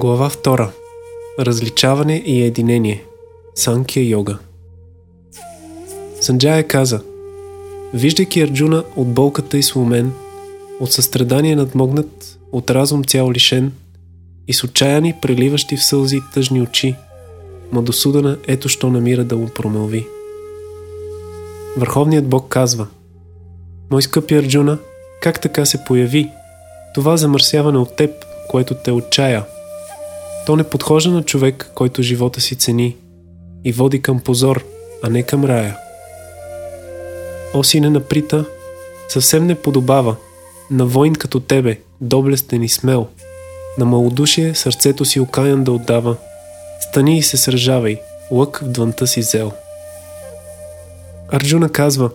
Глава 2. Различаване и единение. Санкия йога. Санджая каза Виждайки Арджуна от болката и сломен, от състрадание надмогнат, от разум цял лишен и с отчаяни, преливащи в сълзи тъжни очи, Мадосудана ето що намира да му промълви. Върховният Бог казва Мой скъпи Арджуна, как така се появи? Това замърсяване от теб, което те отчая – то не подхожда на човек, който живота си цени и води към позор, а не към рая. О, сине на Прита, съвсем не подобава на войн като тебе, доблестен и смел, на малодушие сърцето си окаян да отдава, стани и се сражавай, лък в дланта си зел. Арджуна казва,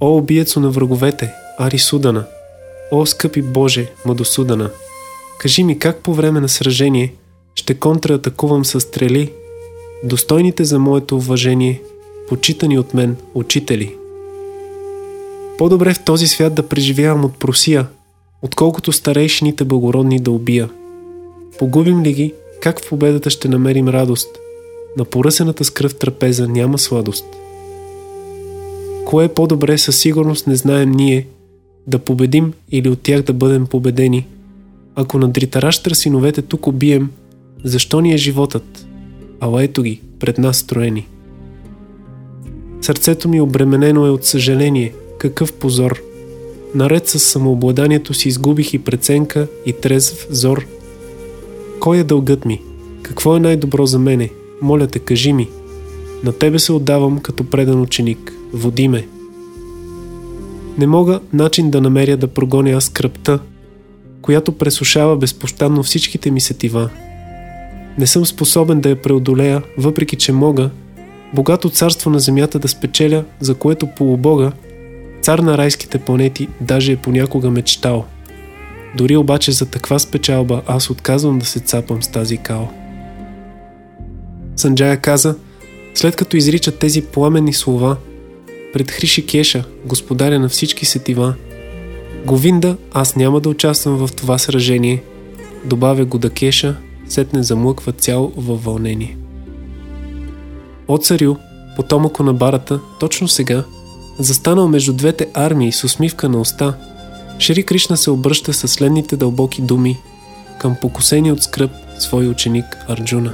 О, убиецо на враговете, Ари Судана, О, скъпи Боже, Мадосудана, кажи ми как по време на сражение – ще контратакувам с стрели, достойните за моето уважение, почитани от мен учители. По-добре в този свят да преживявам от просия, отколкото старейшините благородни да убия. Погубим ли ги, как в победата ще намерим радост? На поръсената с кръв трапеза няма сладост. Кое е по-добре със сигурност не знаем ние, да победим или от тях да бъдем победени. Ако на дритаращ синовете тук убием, защо ни е животът? Ала ето ги, пред нас строени. Сърцето ми обременено е от съжаление. Какъв позор! Наред с самообладанието си изгубих и преценка, и трезв взор. Кой е дългът ми? Какво е най-добро за мене? Моля те, кажи ми. На тебе се отдавам като предан ученик. Води ме. Не мога начин да намеря да прогоня аз скръпта, която пресушава безпощадно всичките ми сетива. Не съм способен да я преодолея, въпреки че мога, богато царство на земята да спечеля, за което полубога, цар на райските планети, даже е понякога мечтал. Дори обаче за таква спечалба аз отказвам да се цапам с тази као. Санджая каза, след като изрича тези пламенни слова, пред Хриши Кеша, господаря на всички сетива, Говинда, аз няма да участвам в това сражение, добавя го да Кеша сетне замлъква цял във вълнение. От царю, потомъко на барата, точно сега, застанал между двете армии с усмивка на уста, Шри Кришна се обръща със следните дълбоки думи към покусени от скръп свой ученик Арджуна.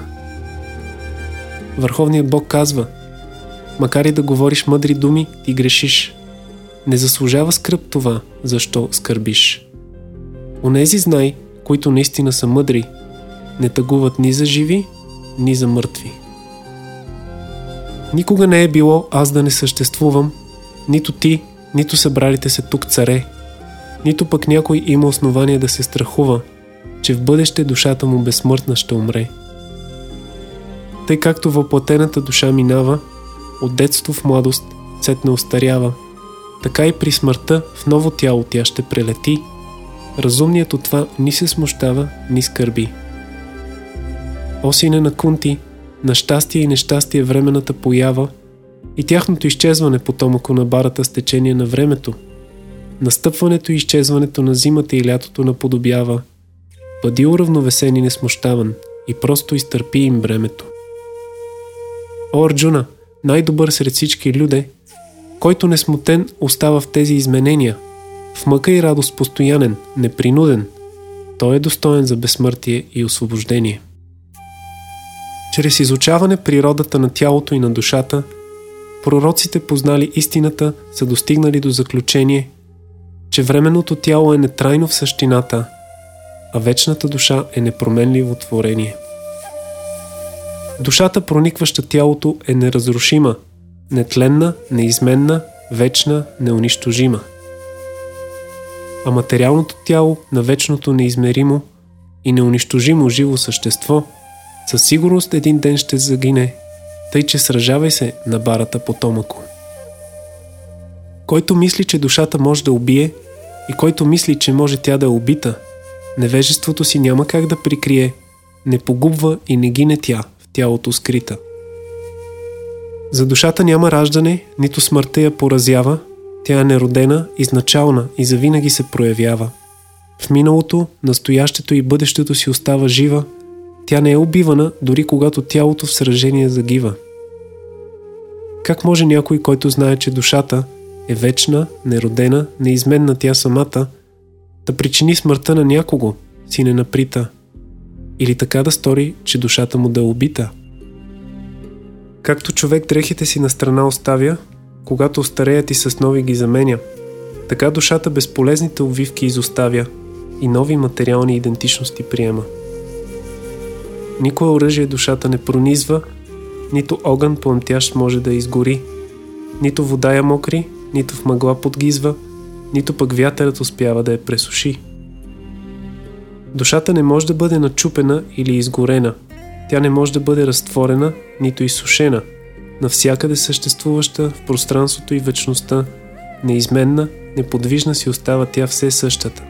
Върховният Бог казва, макар и да говориш мъдри думи, ти грешиш. Не заслужава скръп това, защо скърбиш. Онези знай, които наистина са мъдри, не тъгуват ни за живи, ни за мъртви. Никога не е било аз да не съществувам, нито ти, нито събралите се тук царе, нито пък някой има основание да се страхува, че в бъдеще душата му безсмъртна ще умре. Тъй както въплатената душа минава, от детство в младост, сет не остарява, така и при смъртта в ново тяло тя ще прелети. Разумният от това ни се смущава, ни скърби. О сине на Кунти, на щастие и нещастие времената поява и тяхното изчезване потомъко на барата с течение на времето. Настъпването и изчезването на зимата и лятото наподобява. Бъди уравновесен и несмущаван и просто изтърпи им бремето. О, Арджуна, най-добър сред всички люде, който несмутен остава в тези изменения, в мъка и радост постоянен, непринуден, той е достоен за безсмъртие и освобождение. Чрез изучаване природата на тялото и на душата, пророците познали истината са достигнали до заключение, че временното тяло е нетрайно в същината, а вечната душа е непроменливо творение. Душата, проникваща тялото, е неразрушима, нетленна, неизменна, вечна, неунищожима. А материалното тяло на вечното неизмеримо и неунищожимо живо същество – със сигурност един ден ще загине, тъй че сражавай се на барата потомако. Който мисли, че душата може да убие и който мисли, че може тя да е убита, невежеството си няма как да прикрие, не погубва и не гине тя в тялото скрита. За душата няма раждане, нито смъртта я поразява, тя е неродена, изначална и завинаги се проявява. В миналото, настоящето и бъдещето си остава жива Тя не е убивана, дори когато тялото в сражение загива. Как може някой, който знае, че душата е вечна, неродена, неизменна тя самата, да причини смъртта на някого, си не наприта, или така да стори, че душата му да е убита? Както човек дрехите си на страна оставя, когато остареят и с нови ги заменя, така душата безполезните обвивки изоставя и нови материални идентичности приема. Никое оръжие душата не пронизва, нито огън пламтящ може да изгори, нито вода я мокри, нито в мъгла подгизва, нито пък вятърът успява да я пресуши. Душата не може да бъде начупена или изгорена. Тя не може да бъде разтворена, нито изсушена. Навсякъде съществуваща в пространството и вечността, неизменна, неподвижна си остава тя все същата.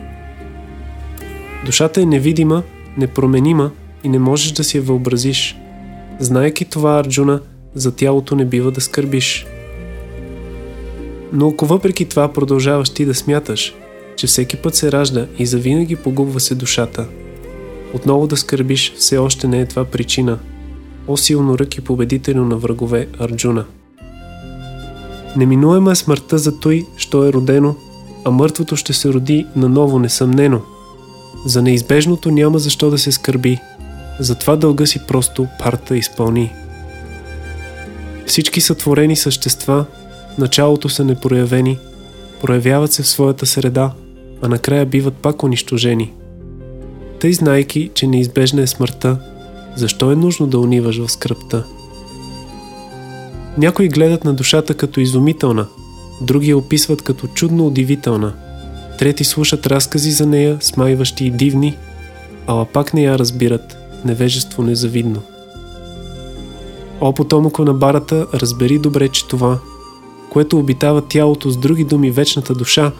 Душата е невидима, непроменима и не можеш да си я въобразиш. Знаеки това, Арджуна, за тялото не бива да скърбиш. Но ако въпреки това продължаваш ти да смяташ, че всеки път се ражда и завинаги погубва се душата, отново да скърбиш все още не е това причина. О силно ръки победителю на врагове Арджуна. Неминуема е смъртта за той, що е родено, а мъртвото ще се роди наново несъмнено. За неизбежното няма защо да се скърби, затова дълга си просто парта изпълни. Всички сътворени същества, началото са непроявени, проявяват се в своята среда, а накрая биват пак унищожени. Тъй знайки, че неизбежна е смъртта, защо е нужно да униваш в скръпта? Някои гледат на душата като изумителна, други я описват като чудно удивителна, трети слушат разкази за нея, смайващи и дивни, ала пак не я разбират, невежество незавидно. О, потомъко на барата, разбери добре, че това, което обитава тялото с други думи вечната душа,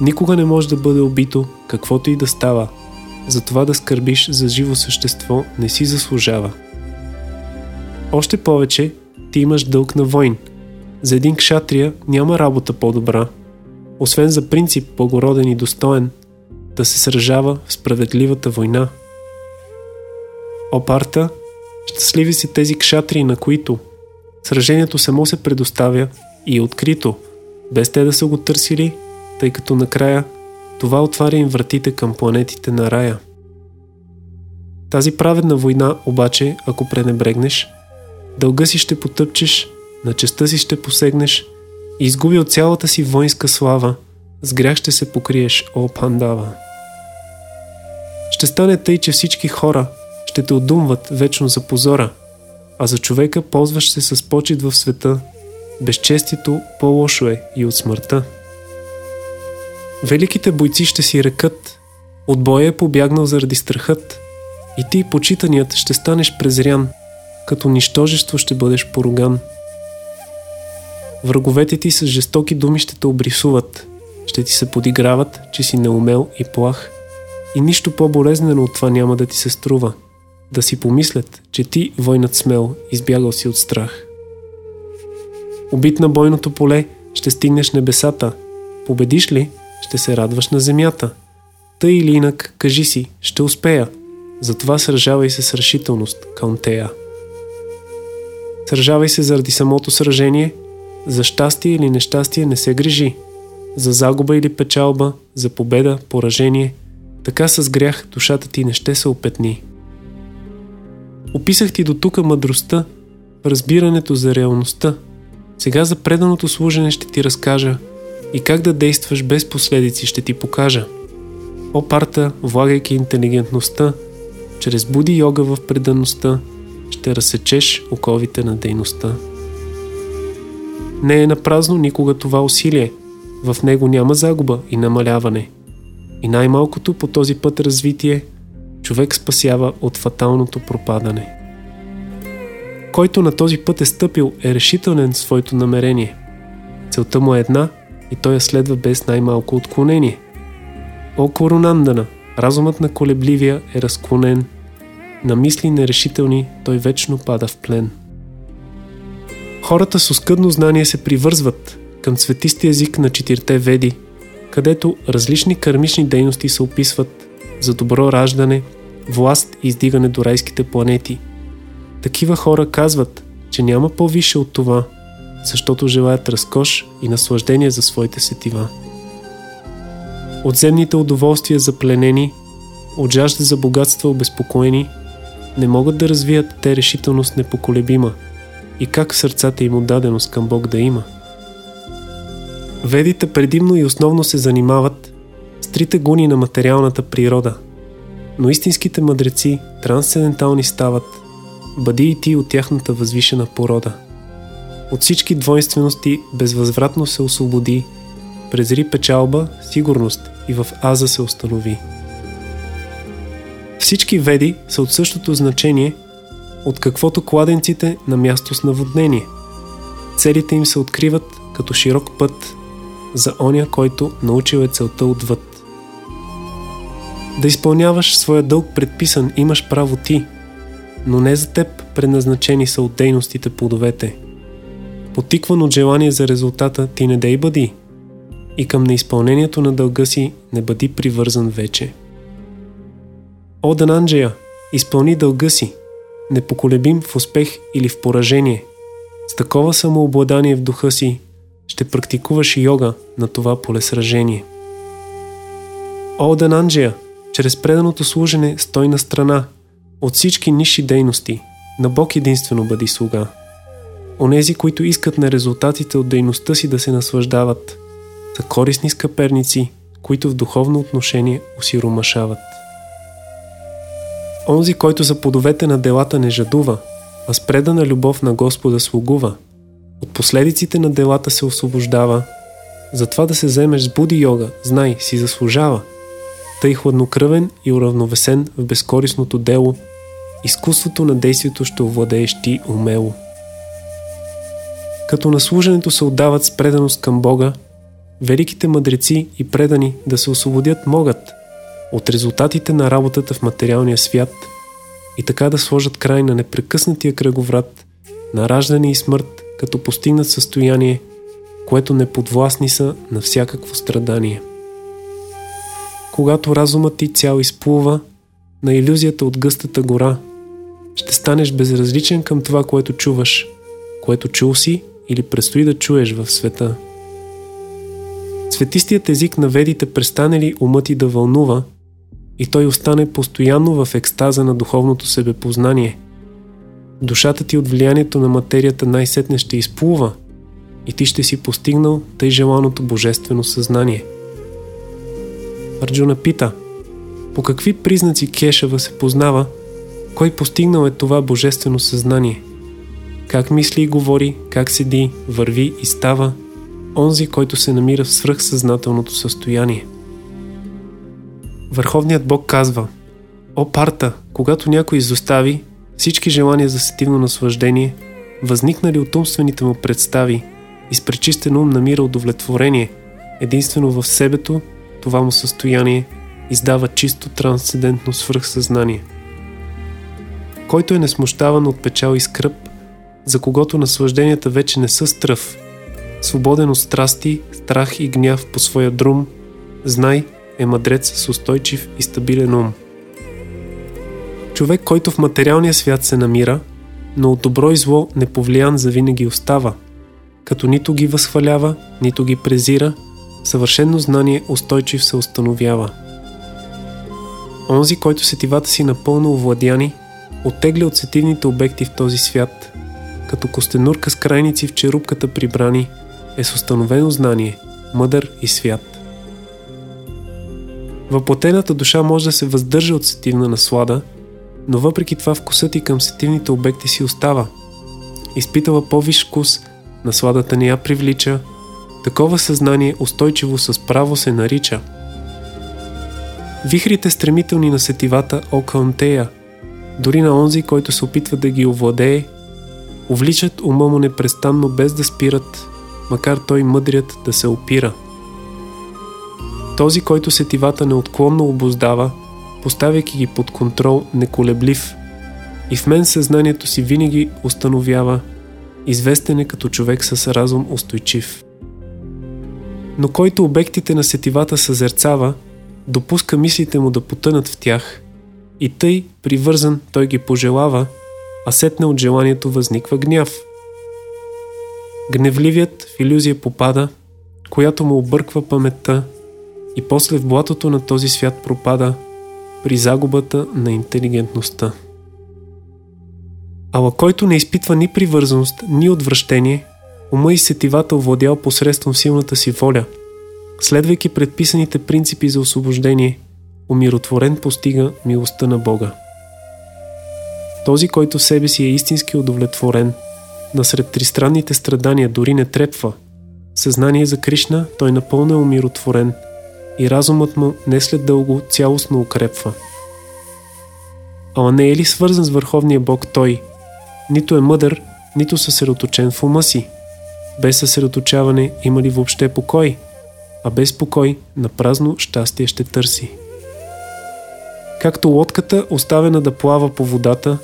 никога не може да бъде убито, каквото и да става. Затова да скърбиш за живо същество не си заслужава. Още повече, ти имаш дълг на войн. За един кшатрия няма работа по-добра, освен за принцип благороден и достоен, да се сражава в справедливата война. О, парта, щастливи си тези кшатрии, на които сражението само се предоставя и е открито, без те да са го търсили, тъй като накрая това отваря им вратите към планетите на рая. Тази праведна война, обаче, ако пренебрегнеш, дълга си ще потъпчеш, на честа си ще посегнеш и изгуби от цялата си воинска слава, с грях ще се покриеш, о пандава. Ще стане тъй, че всички хора ще те отдумват вечно за позора, а за човека ползваш се с почет в света. Безчестието по-лошо е и от смъртта. Великите бойци ще си рекат, от боя е побягнал заради страхът, и ти, почитаният, ще станеш презрян, като нищожество ще бъдеш поруган. Враговете ти с жестоки думи ще те обрисуват, ще ти се подиграват, че си неумел и плах, и нищо по-болезнено от това няма да ти се струва, да си помислят, че ти, войнат смел, избягал си от страх. Убит на бойното поле, ще стигнеш небесата. Победиш ли, ще се радваш на земята. Тъй или инак, кажи си, ще успея. Затова сражавай се с решителност, Каунтея. Сражавай се заради самото сражение, за щастие или нещастие не се грижи. За загуба или печалба, за победа, поражение, така с грях душата ти не ще се опетни. Описах ти до тука мъдростта, разбирането за реалността – сега за преданото служене ще ти разкажа и как да действаш без последици ще ти покажа. О парта, влагайки интелигентността, чрез буди йога в предаността, ще разсечеш оковите на дейността. Не е напразно никога това усилие. В него няма загуба и намаляване. И най-малкото по този път развитие човек спасява от фаталното пропадане който на този път е стъпил, е решителен в своето намерение. Целта му е една и той я следва без най-малко отклонение. О Коронандана, разумът на колебливия е разклонен, на мисли нерешителни той вечно пада в плен. Хората с оскъдно знание се привързват към цветисти език на четирите веди, където различни кармични дейности се описват за добро раждане, власт и издигане до райските планети. Такива хора казват, че няма по-висше от това, защото желаят разкош и наслаждение за своите сетива. От земните удоволствия запленени, от жажда за богатства обезпокоени, не могат да развият те решителност непоколебима и как в сърцата им отдаденост към Бог да има. Ведите предимно и основно се занимават трите гуни на материалната природа, но истинските мъдреци трансцендентални стават, бъди и ти от тяхната възвишена порода. От всички двойствености безвъзвратно се освободи, презри печалба, сигурност и в Аза се установи. Всички веди са от същото значение, от каквото кладенците на място с наводнение. Целите им се откриват като широк път за оня, който научил е целта отвъд. Да изпълняваш своя дълг предписан имаш право ти, но не за теб предназначени са от дейностите плодовете. Потикван от желание за резултата ти не дей бъди и към неизпълнението на дълга си не бъди привързан вече. О, Дананджея, изпълни дълга си, непоколебим в успех или в поражение. С такова самообладание в духа си ще практикуваш йога на това полесражение. О, Дананджея, чрез преданото служене стой на страна от всички ниши дейности, на Бог единствено бъди слуга. Онези, които искат на резултатите от дейността си да се наслаждават, са корисни скъперници, които в духовно отношение осиромашават. Онзи, който за подовете на делата не жадува, а с предана любов на Господа слугува, от последиците на делата се освобождава. Затова да се вземеш с буди йога, знай, си заслужава. Тъй хладнокръвен и уравновесен в безкорисното дело, изкуството на действието ще овладееш ти умело. Като на служенето се отдават с преданост към Бога, великите мъдреци и предани да се освободят могат – от резултатите на работата в материалния свят и така да сложат край на непрекъснатия кръговрат на раждане и смърт, като постигнат състояние, което не подвластни са на всякакво страдание. Когато разумът ти цял изплува на иллюзията от гъстата гора, ще станеш безразличен към това, което чуваш, което чул си или предстои да чуеш в света. Светистият език на ведите престане ли умът ти да вълнува – и той остане постоянно в екстаза на духовното себепознание. Душата ти от влиянието на материята най-сетне ще изплува и ти ще си постигнал тъй желаното божествено съзнание. Арджуна пита, по какви признаци Кешава се познава, кой постигнал е това божествено съзнание? Как мисли и говори, как седи, върви и става, онзи, който се намира в свръхсъзнателното състояние – Върховният Бог казва О, парта, когато някой изостави всички желания за сетивно наслаждение, възникнали от умствените му представи и с пречистен ум намира удовлетворение, единствено в себето, това му състояние издава чисто трансцендентно свръхсъзнание. Който е несмущаван от печал и скръп, за когото наслажденията вече не са стръв, свободен от страсти, страх и гняв по своя друм, знай, е мъдрец с устойчив и стабилен ум. Човек, който в материалния свят се намира, но от добро и зло неповлиян завинаги остава, като нито ги възхвалява, нито ги презира, съвършено знание устойчив се установява. Онзи, който сетивата си напълно овладяни, оттегля от сетивните обекти в този свят, като костенурка с крайници в черупката прибрани, е с установено знание, мъдър и свят. Въплатената душа може да се въздържа от сетивна наслада, но въпреки това вкусът и към сетивните обекти си остава. Изпитала по-виш вкус, насладата не я привлича, такова съзнание устойчиво с право се нарича. Вихрите стремителни на сетивата Окаунтея, дори на онзи, който се опитва да ги овладее, увличат ума му непрестанно без да спират, макар той мъдрият да се опира – този, който сетивата неотклонно обоздава, поставяйки ги под контрол неколеблив. И в мен съзнанието си винаги установява, известен е като човек с разум устойчив. Но който обектите на сетивата съзерцава, допуска мислите му да потънат в тях И тъй, привързан, той ги пожелава, а сетне от желанието възниква гняв. Гневливият в иллюзия попада, която му обърква паметта и после в блатото на този свят пропада при загубата на интелигентността. Ала който не изпитва ни привързаност, ни отвращение, ума и сетивата овладял посредством силната си воля, следвайки предписаните принципи за освобождение, умиротворен постига милостта на Бога. Този, който в себе си е истински удовлетворен, насред тристранните страдания дори не трепва. Съзнание за Кришна той напълно е умиротворен и разумът му не след дълго цялостно укрепва. Ала не е ли свързан с Върховния Бог той? Нито е мъдър, нито съсредоточен в ума си. Без съсредоточаване има ли въобще покой? А без покой на празно щастие ще търси. Както лодката, оставена да плава по водата,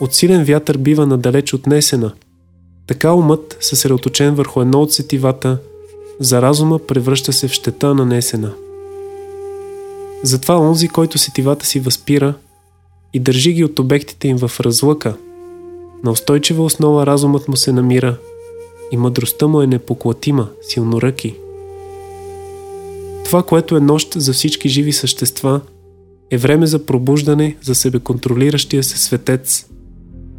от силен вятър бива надалеч отнесена. Така умът, съсредоточен върху едно от сетивата, за разума превръща се в щета нанесена. Затова онзи, който сетивата си възпира и държи ги от обектите им в разлъка, на устойчива основа разумът му се намира и мъдростта му е непоклатима, силноръки. Това, което е нощ за всички живи същества, е време за пробуждане за себеконтролиращия се светец,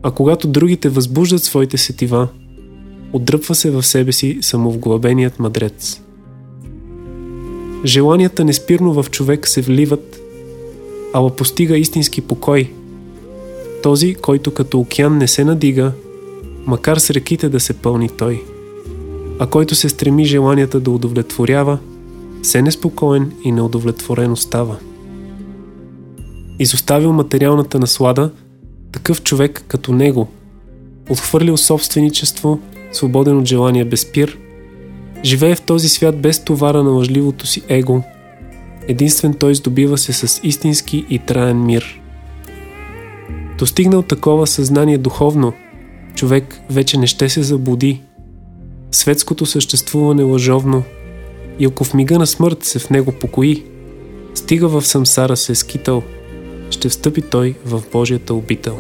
а когато другите възбуждат своите сетива, отдръпва се в себе си самовглъбеният мъдрец. Желанията неспирно в човек се вливат, ала постига истински покой. Този, който като океан не се надига, макар с реките да се пълни той, а който се стреми желанията да удовлетворява, все неспокоен и неудовлетворен остава. Изоставил материалната наслада – такъв човек като него, отхвърлил собственичество, свободен от желания без пир, живее в този свят без товара на лъжливото си его. Единствен той здобива се с истински и траен мир. Достигнал такова съзнание духовно, човек вече не ще се заблуди. Светското съществуване лъжовно и ако в мига на смърт се в него покои, стига в самсара се е скитал – ще встъпи той в Божията обител.